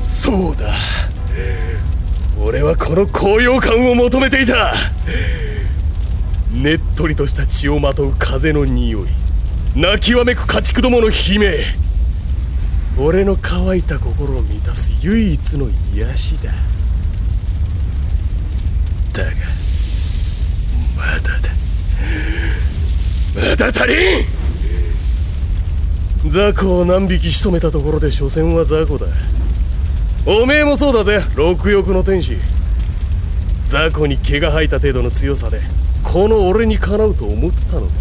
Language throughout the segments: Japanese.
そうだ。俺はこの高揚感を求めていた。ねっとりとした血をまとう風の匂い。泣きわめく家畜どもの悲鳴。俺の乾いた心を満たす唯一の癒しだ。だがまだだ。まだ足りん！雑魚を何匹仕留めたところで所詮は雑魚だ。おめえもそうだぜ六翼の天使。雑魚に毛が生えた程度の強さでこの俺にかなうと思ったのか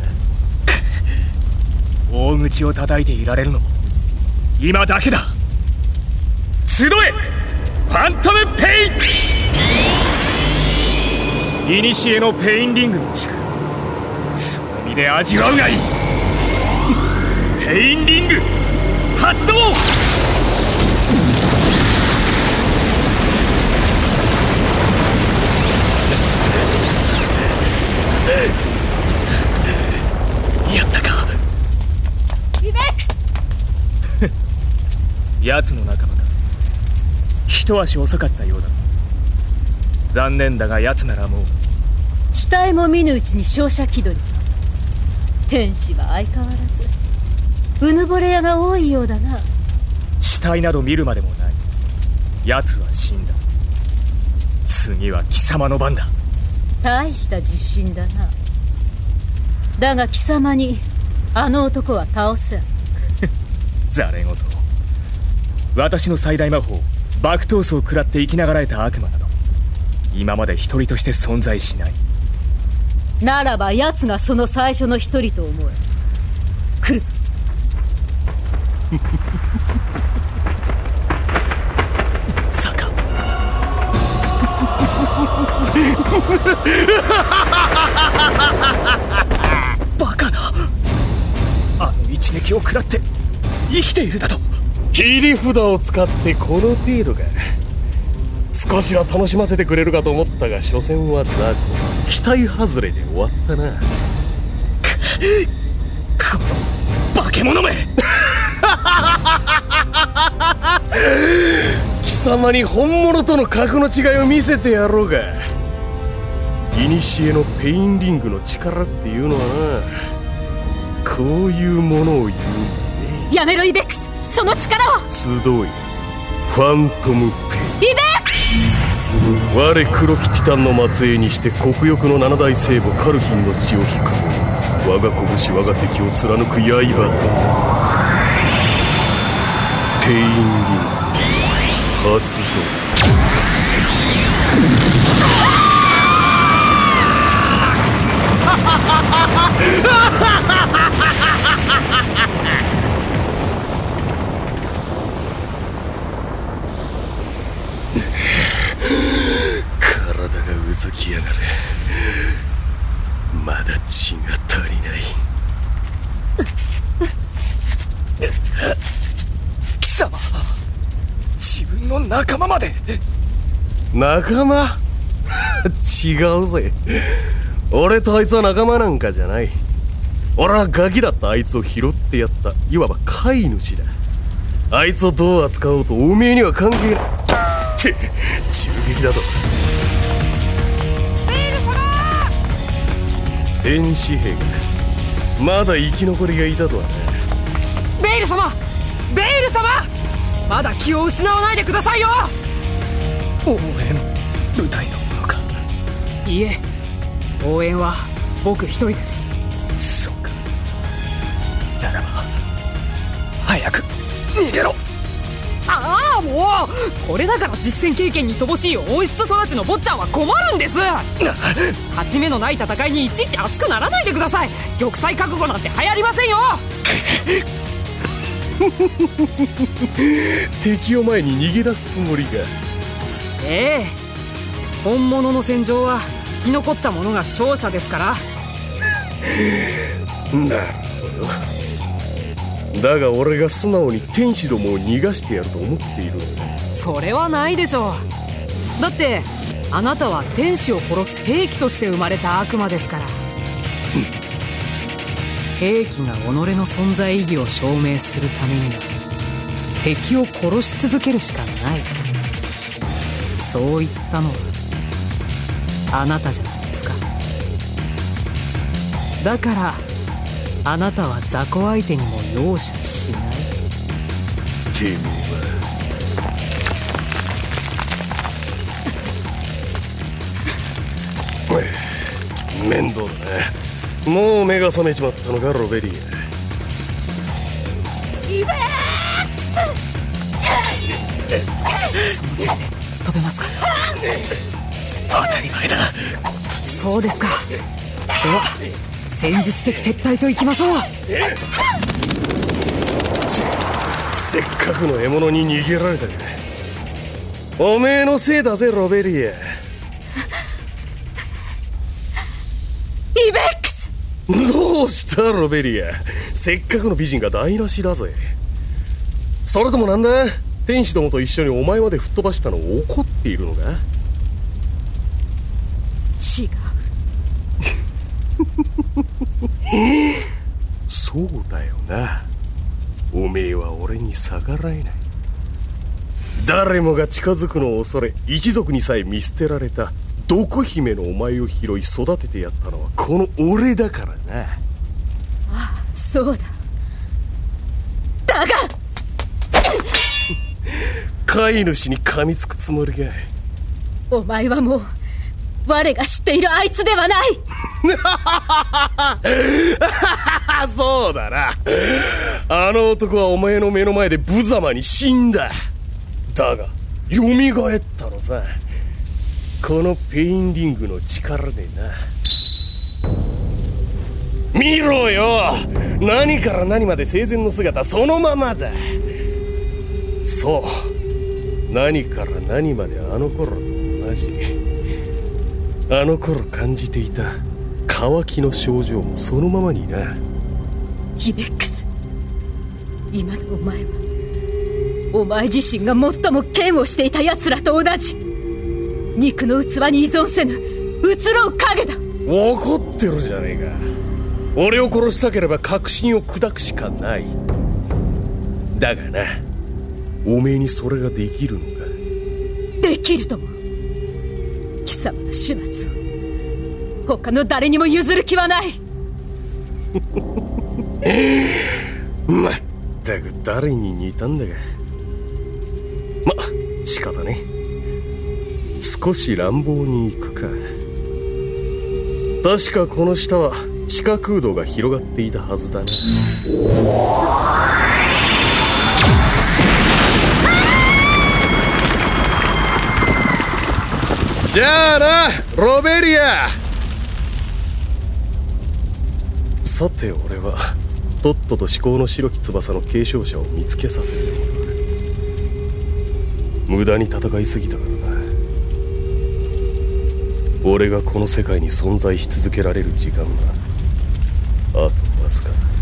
大口を叩いていられるのも今だけだ。集えファントムペイン！古のペインリングの力その身で味わうがいい。インリング。発動。やったか。リベックス。奴の仲間か一足遅かったようだ。残念だが奴ならもう。死体も見ぬうちに照射気取り。天使は相変わらずうぬぼれ屋が多いようだな。死体など見るまでもない。奴は死んだ。次は貴様の番だ。大した自信だな。だが貴様にあの男は倒せん。ざれ言私の最大魔法爆闘争を食らって生きながらえた悪魔など今まで一人として存在しない。ならば奴がその最初の一人と思え。来るぞ坂バカなあの一撃を食らって生きているだと。切り札を使ってこの程度か。少しは楽しませてくれるかと思ったが所詮は雑魚。期待外れで終わったな。この化け物め様に本物との格の違いを見せてやろうが。古のペインリングの力っていうのはな。こういうものを言うんだぜやめろイベックス。その力は集い。ファントムペイ。イベックス。我黒きティタンの末裔にして黒翼の七大聖母カルヒンの血を引く。我が拳我が敵を貫く刃と。ペイン発動 体がうずきやがるまだ血が足りない貴様自分の仲間まで。仲間？違うぜ。俺とあいつは仲間なんかじゃない。俺はガキだったあいつを拾ってやった。いわば飼い主だ。あいつをどう扱おうとおめえには関係ない。って銃撃だと。天使兵がまだ生き残りがいたとはね。ベイル様！ベイル様まだ気を失わないでくださいよ。応援部隊の者かいいえ応援は僕一人です。そうか。ならば早く逃げろ。ああもう。これだから実戦経験に乏しい温室育ちの坊ちゃんは困るんです。勝ち目のない戦いにいちいち熱くならないでください。玉砕覚悟なんて流行りませんよ 敵を前に逃げ出すつもりがええ。本物の戦場は生き残った者が勝者ですから。なるほど。だが俺が素直に天使どもを逃がしてやると思っているそれはないでしょう。だってあなたは天使を殺す兵器として生まれた悪魔ですから兵器が己の存在意義を証明するためには敵を殺し続けるしかない。そう言ったのはあなたじゃないですか。だからあなたは雑魚相手にも容赦しない。てめえ。は面倒だね。もう目が覚めちまったのかロベリー。イベその傷で飛べますか？当たり前だ。そうですか。では戦術的撤退といきましょう。せっかくの獲物に逃げられたかおめえのせいだぜロベリアどうしたロベリア。せっかくの美人が台無しだぜ。それともなんだ？天使どもと一緒にお前まで吹っ飛ばしたのを怒っているのか？違う。そうだよな。おめえは俺に逆らえない。誰もが近づくのを恐れ一族にさえ見捨てられた毒姫のお前を拾い育ててやったのはこの俺だからな。そうだ。だが。飼い主に噛みつくつもりかお前はもう我が知っているあいつではない。あ そうだな。あの男はお前の目の前で無様に死んだ。だが蘇ったのさこのペインリングの力でな。見ろよ。何から何まで生前の姿そのままだ。そう。何から何まであの頃と同じ。あの頃感じていた。渇きの症状もそのままにな。イベックス。今のお前はお前自身が最も嫌悪していた奴らと同じ。肉の器に依存せぬ移ろう影だ。怒ってるじゃねえか。俺を殺したければ確信を砕くしかない。だがなおめえにそれができるのか？できるとも。貴様の始末を。他の誰にも譲る気はない。まったく誰に似たんだかま仕方ね少し乱暴に行くか。確かこの下は地下空洞が広がっていたはずだな。じゃあなロベリア。さて俺はとっとと至高の白き翼の継承者を見つけさせてもらう無駄に戦いすぎたからな。俺がこの世界に存在し続けられる時間はあとわずかだ。